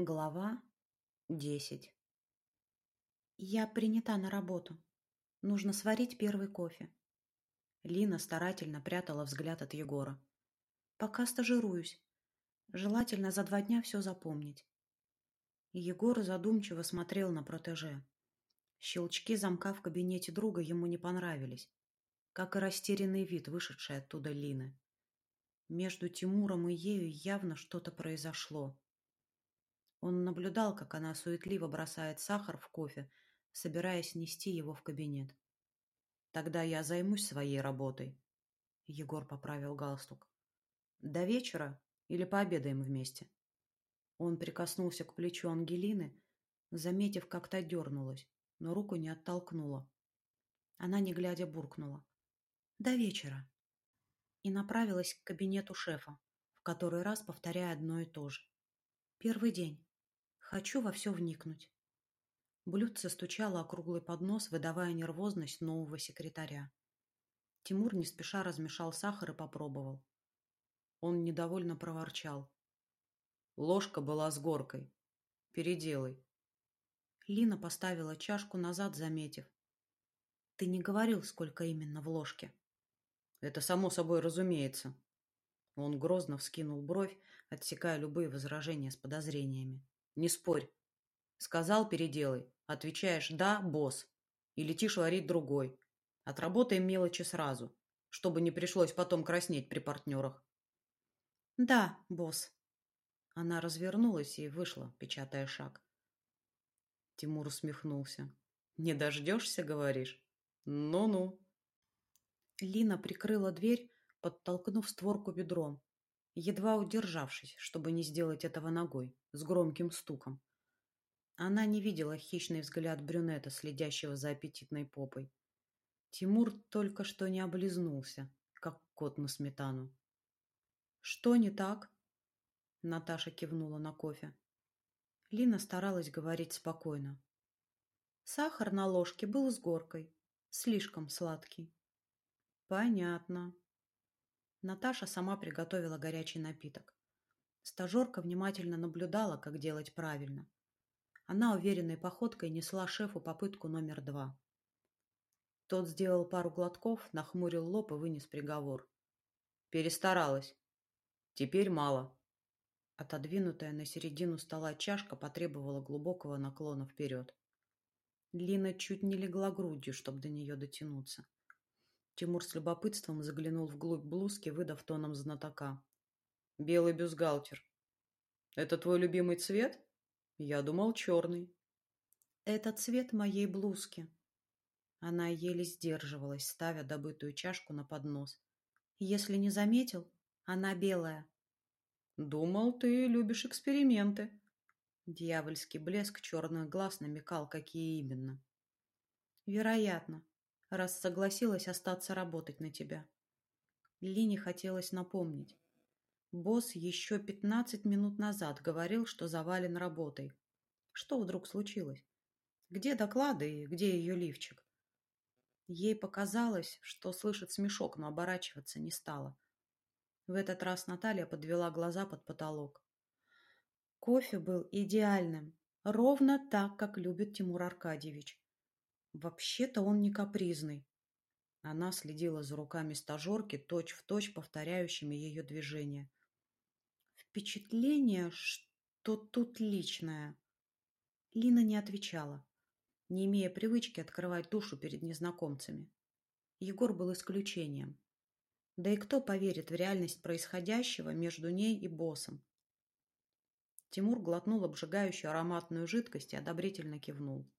Глава десять Я принята на работу. Нужно сварить первый кофе. Лина старательно прятала взгляд от Егора. Пока стажируюсь. Желательно за два дня все запомнить. Егор задумчиво смотрел на протеже. Щелчки замка в кабинете друга ему не понравились, как и растерянный вид, вышедший оттуда Лины. Между Тимуром и ею явно что-то произошло. Он наблюдал, как она суетливо бросает сахар в кофе, собираясь нести его в кабинет. «Тогда я займусь своей работой», — Егор поправил галстук. «До вечера или пообедаем вместе?» Он прикоснулся к плечу Ангелины, заметив, как та дернулась, но руку не оттолкнула. Она, не глядя, буркнула. «До вечера!» и направилась к кабинету шефа, в который раз повторяя одно и то же. «Первый день. Хочу во все вникнуть. Блюдце стучало округлый поднос, выдавая нервозность нового секретаря. Тимур не спеша размешал сахар и попробовал. Он недовольно проворчал. Ложка была с горкой. Переделай. Лина поставила чашку назад, заметив. Ты не говорил, сколько именно в ложке. Это само собой разумеется. Он грозно вскинул бровь, отсекая любые возражения с подозрениями. Не спорь. Сказал, переделай. Отвечаешь «да, босс». И летишь варить другой. Отработаем мелочи сразу, чтобы не пришлось потом краснеть при партнерах. Да, босс. Она развернулась и вышла, печатая шаг. Тимур усмехнулся. «Не дождешься, говоришь? Ну-ну». Лина прикрыла дверь, подтолкнув створку бедром едва удержавшись, чтобы не сделать этого ногой, с громким стуком. Она не видела хищный взгляд брюнета, следящего за аппетитной попой. Тимур только что не облизнулся, как кот на сметану. «Что не так?» Наташа кивнула на кофе. Лина старалась говорить спокойно. Сахар на ложке был с горкой, слишком сладкий. «Понятно», Наташа сама приготовила горячий напиток. Стажерка внимательно наблюдала, как делать правильно. Она уверенной походкой несла шефу попытку номер два. Тот сделал пару глотков, нахмурил лоб и вынес приговор. Перестаралась. Теперь мало. Отодвинутая на середину стола чашка потребовала глубокого наклона вперед. Лина чуть не легла грудью, чтобы до нее дотянуться. Тимур с любопытством заглянул вглубь блузки, выдав тоном знатока. «Белый бюстгальтер. Это твой любимый цвет? Я думал, черный». «Это цвет моей блузки». Она еле сдерживалась, ставя добытую чашку на поднос. «Если не заметил, она белая». «Думал, ты любишь эксперименты». Дьявольский блеск черных глаз намекал, какие именно. «Вероятно раз согласилась остаться работать на тебя. Лине хотелось напомнить. Босс еще пятнадцать минут назад говорил, что завален работой. Что вдруг случилось? Где доклады и где ее лифчик? Ей показалось, что слышит смешок, но оборачиваться не стала. В этот раз Наталья подвела глаза под потолок. Кофе был идеальным, ровно так, как любит Тимур Аркадьевич. Вообще-то он не капризный. Она следила за руками стажерки, точь-в-точь повторяющими ее движения. Впечатление, что тут личное. Лина не отвечала, не имея привычки открывать душу перед незнакомцами. Егор был исключением. Да и кто поверит в реальность происходящего между ней и боссом? Тимур глотнул обжигающую ароматную жидкость и одобрительно кивнул.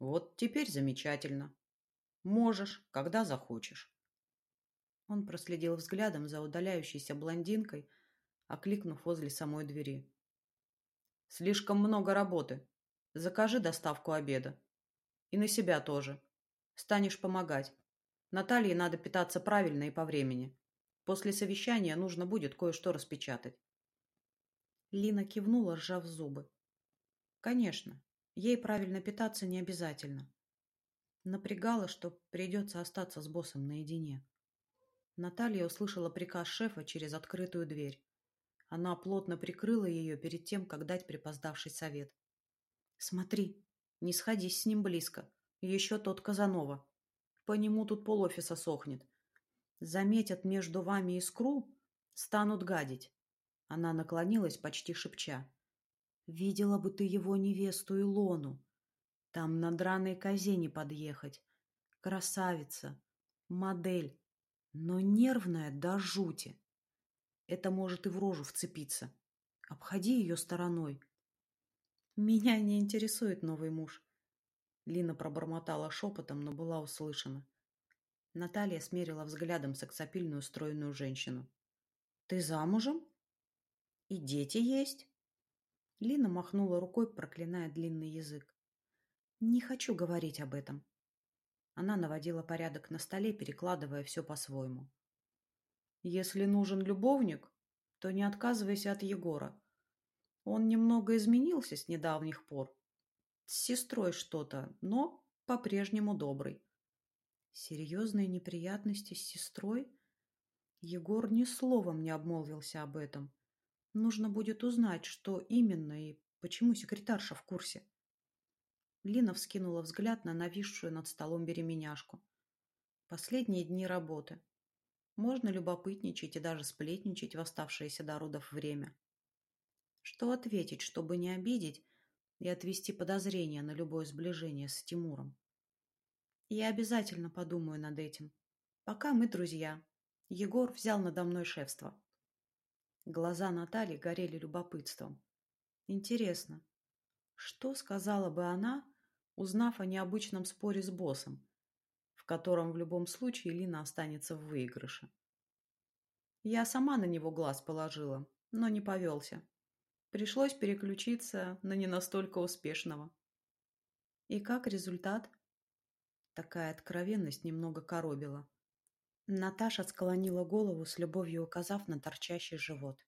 Вот теперь замечательно. Можешь, когда захочешь. Он проследил взглядом за удаляющейся блондинкой, окликнув возле самой двери. Слишком много работы. Закажи доставку обеда. И на себя тоже. Станешь помогать. Наталье надо питаться правильно и по времени. После совещания нужно будет кое-что распечатать. Лина кивнула, сжав зубы. Конечно, Ей правильно питаться не обязательно. Напрягало, что придется остаться с боссом наедине. Наталья услышала приказ шефа через открытую дверь. Она плотно прикрыла ее перед тем, как дать припоздавший совет. «Смотри, не сходись с ним близко. Еще тот Казанова. По нему тут полофиса сохнет. Заметят между вами искру, станут гадить». Она наклонилась, почти шепча. «Видела бы ты его невесту Илону. Там на драной козе не подъехать. Красавица, модель, но нервная до жути. Это может и в рожу вцепиться. Обходи ее стороной. Меня не интересует новый муж. Лина пробормотала шепотом, но была услышана. Наталья смерила взглядом сексапильную стройную женщину. «Ты замужем? И дети есть?» Лина махнула рукой, проклиная длинный язык. «Не хочу говорить об этом». Она наводила порядок на столе, перекладывая все по-своему. «Если нужен любовник, то не отказывайся от Егора. Он немного изменился с недавних пор. С сестрой что-то, но по-прежнему добрый». «Серьезные неприятности с сестрой?» Егор ни словом не обмолвился об этом. Нужно будет узнать, что именно и почему секретарша в курсе. Лина вскинула взгляд на нависшую над столом беременяшку. Последние дни работы. Можно любопытничать и даже сплетничать в оставшееся до родов время. Что ответить, чтобы не обидеть и отвести подозрения на любое сближение с Тимуром? Я обязательно подумаю над этим. Пока мы друзья. Егор взял надо мной шефство. Глаза Натальи горели любопытством. Интересно, что сказала бы она, узнав о необычном споре с боссом, в котором в любом случае Лина останется в выигрыше? Я сама на него глаз положила, но не повелся. Пришлось переключиться на не настолько успешного. И как результат? Такая откровенность немного коробила. Наташа склонила голову с любовью указав на торчащий живот.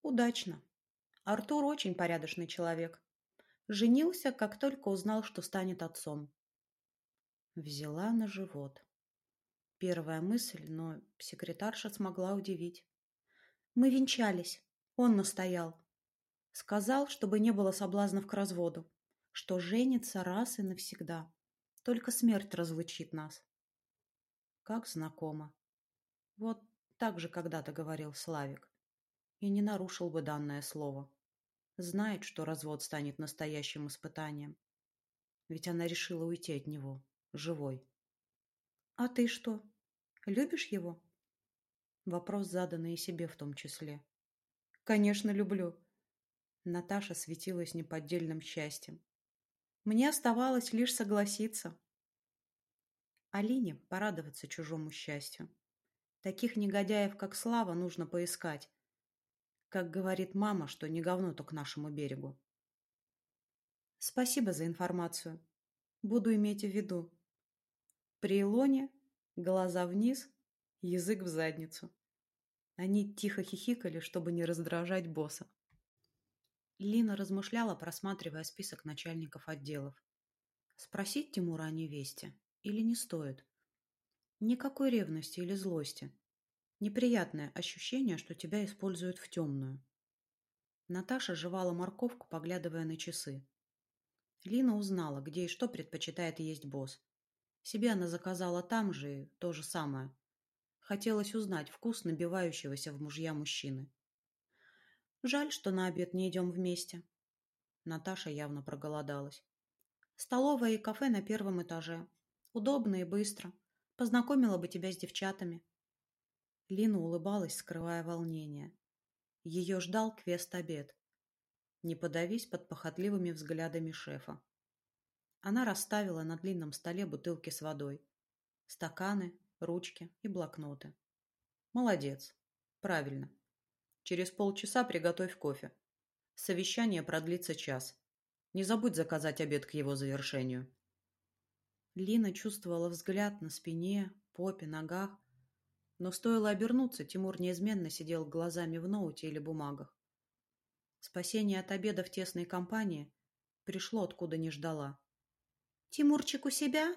Удачно. Артур очень порядочный человек. Женился, как только узнал, что станет отцом. Взяла на живот. Первая мысль, но секретарша смогла удивить. Мы венчались. Он настоял. Сказал, чтобы не было соблазнов к разводу, что женится раз и навсегда. Только смерть разлучит нас. Как знакомо. Вот так же когда-то говорил Славик. И не нарушил бы данное слово. Знает, что развод станет настоящим испытанием. Ведь она решила уйти от него, живой. «А ты что, любишь его?» Вопрос, заданный и себе в том числе. «Конечно, люблю». Наташа светилась неподдельным счастьем. Мне оставалось лишь согласиться. Алине порадоваться чужому счастью. Таких негодяев, как Слава, нужно поискать, как говорит мама, что не говно то к нашему берегу. Спасибо за информацию. Буду иметь в виду. При Илоне глаза вниз, язык в задницу. Они тихо хихикали, чтобы не раздражать босса. Лина размышляла, просматривая список начальников отделов. Спросить Тимура о невесте или не стоит? Никакой ревности или злости. Неприятное ощущение, что тебя используют в темную. Наташа жевала морковку, поглядывая на часы. Лина узнала, где и что предпочитает есть босс. Себе она заказала там же то же самое. Хотелось узнать вкус набивающегося в мужья мужчины. Жаль, что на обед не идем вместе. Наташа явно проголодалась. Столовая и кафе на первом этаже. Удобно и быстро. Познакомила бы тебя с девчатами. Лина улыбалась, скрывая волнение. Ее ждал квест-обед. Не подавись под похотливыми взглядами шефа. Она расставила на длинном столе бутылки с водой, стаканы, ручки и блокноты. Молодец. Правильно. Через полчаса приготовь кофе. Совещание продлится час. Не забудь заказать обед к его завершению. Лина чувствовала взгляд на спине, попе, ногах, но стоило обернуться, Тимур неизменно сидел глазами в ноуте или бумагах. Спасение от обеда в тесной компании пришло, откуда не ждала. «Тимурчик у себя?»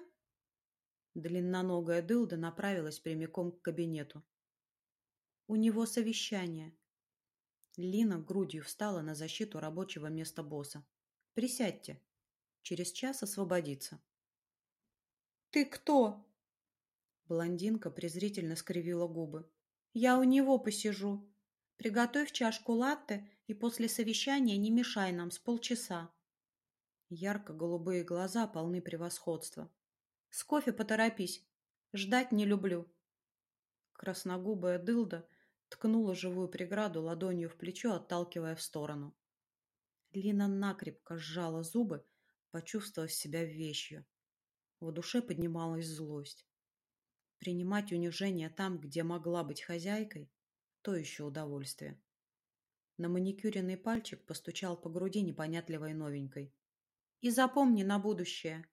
Длинноногая дылда направилась прямиком к кабинету. «У него совещание». Лина грудью встала на защиту рабочего места босса. «Присядьте. Через час освободится». «Ты кто?» Блондинка презрительно скривила губы. «Я у него посижу. Приготовь чашку латте и после совещания не мешай нам с полчаса». Ярко-голубые глаза полны превосходства. «С кофе поторопись. Ждать не люблю». Красногубая дылда ткнула живую преграду ладонью в плечо, отталкивая в сторону. Лина накрепко сжала зубы, почувствовав себя вещью. В душе поднималась злость. Принимать унижение там, где могла быть хозяйкой, то еще удовольствие. На маникюренный пальчик постучал по груди непонятливой новенькой. «И запомни на будущее.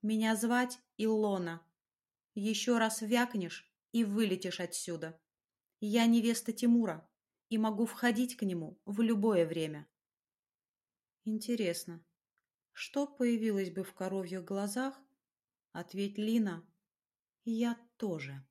Меня звать Илона. Еще раз вякнешь и вылетишь отсюда. Я невеста Тимура и могу входить к нему в любое время». Интересно, что появилось бы в коровьих глазах, Ответь, Лина, я тоже.